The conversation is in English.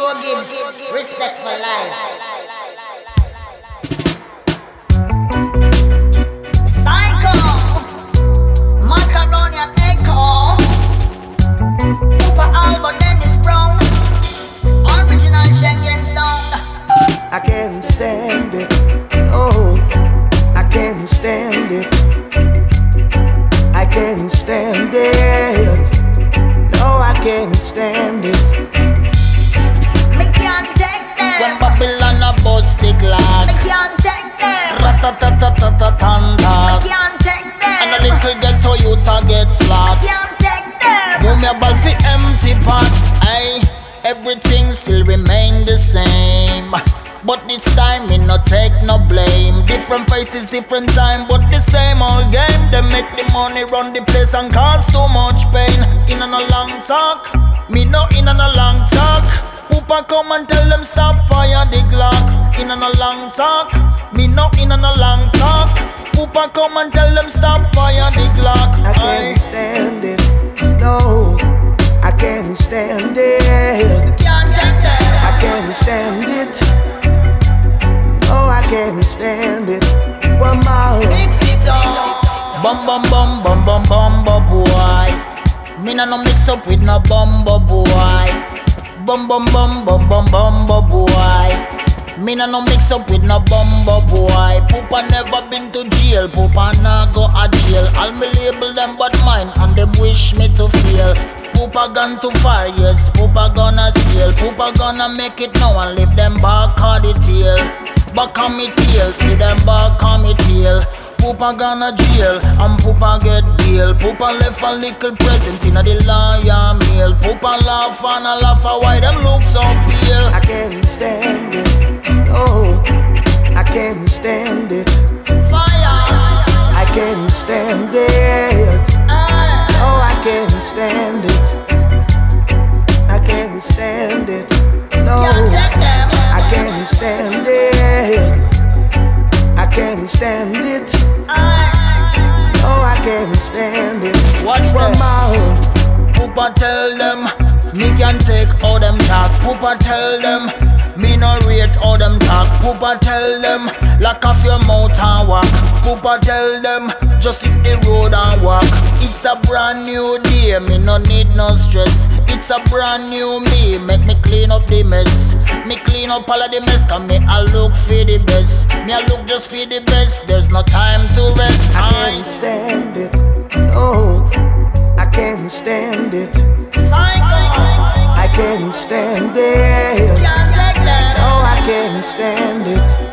Joe Gibbs, respect for life. Sound. I can't stand it. No, I can't stand it. I can't stand it. Them. Move me ball fi empty pot. Aye, everything still remain the same. But this time me no take no blame. Different faces, different time But the same old game. They make the money run the place And cause too much pain. In and a long talk. Me no in and a long talk. Poopa come and tell them stop fire the Glock In and a long talk. Me no in and a long talk. Poopa come and tell them stop fire the Glock I can't stand it. No, can't stand it. I can't stand it. No, I can't stand it. One more. Mix it up. Bum bum bum bum bum bumbo boy. Me no mix up with no bumbo boy. Bum bum bum bum bum bumbo boy. Me nah no mix up with no bumbo boy. Poopa never been to jail. Poopa nah go a jail. All me label them but mine and them wish me. Poopa gone too far, yes. Poopa gonna steal. Poopa gonna make it now and leave them back on the tail. Back on me tail, see them back on me tail. Poopa gonna jail and Poopa get deal. Poopa left a little present in the lawyer mail. Poopa laugh and a laugh a why them look so pale. I can't stand it. No, I can't stand it. Stand it. No, Can't take them. I can't stand it. I can't stand it. Ah. No, I can't stand it. Watch this. more. Poopa tell them me can take all them talk. Poopa tell them me no rate all them talk. Poopa tell them lock off your mouth and walk. Poopa tell them just hit the road and walk. It's a brand new me no need no stress. It's a brand new me, make me clean up the mess. Me clean up all of the mess, cause me I look for the best. Me I look just for the best. There's no time to rest. I can't stand it. No, I can't stand it. I can't stand it. Can't take them. No, I can't stand it.